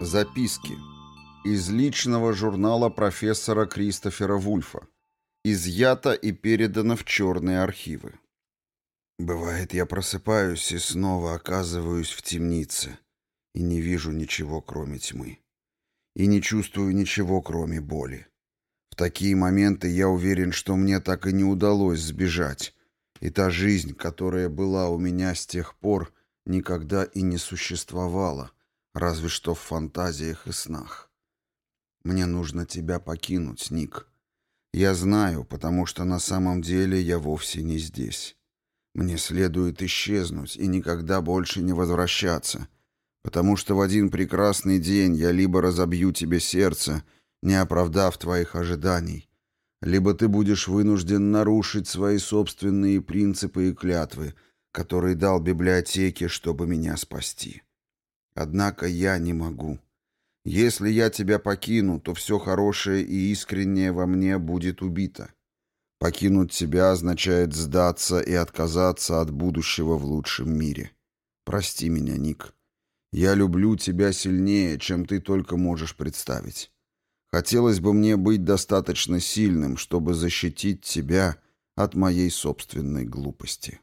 Записки. Из личного журнала профессора Кристофера Вульфа. Изъято и передано в черные архивы. Бывает, я просыпаюсь и снова оказываюсь в темнице и не вижу ничего, кроме тьмы. И не чувствую ничего, кроме боли. В такие моменты я уверен, что мне так и не удалось сбежать, и та жизнь, которая была у меня с тех пор, никогда и не существовала, разве что в фантазиях и снах. Мне нужно тебя покинуть, Ник. Я знаю, потому что на самом деле я вовсе не здесь. Мне следует исчезнуть и никогда больше не возвращаться, потому что в один прекрасный день я либо разобью тебе сердце, не оправдав твоих ожиданий, либо ты будешь вынужден нарушить свои собственные принципы и клятвы, которые дал библиотеке, чтобы меня спасти. Однако я не могу. Если я тебя покину, то все хорошее и искреннее во мне будет убито. Покинуть тебя означает сдаться и отказаться от будущего в лучшем мире. Прости меня, Ник. Я люблю тебя сильнее, чем ты только можешь представить. Хотелось бы мне быть достаточно сильным, чтобы защитить тебя от моей собственной глупости.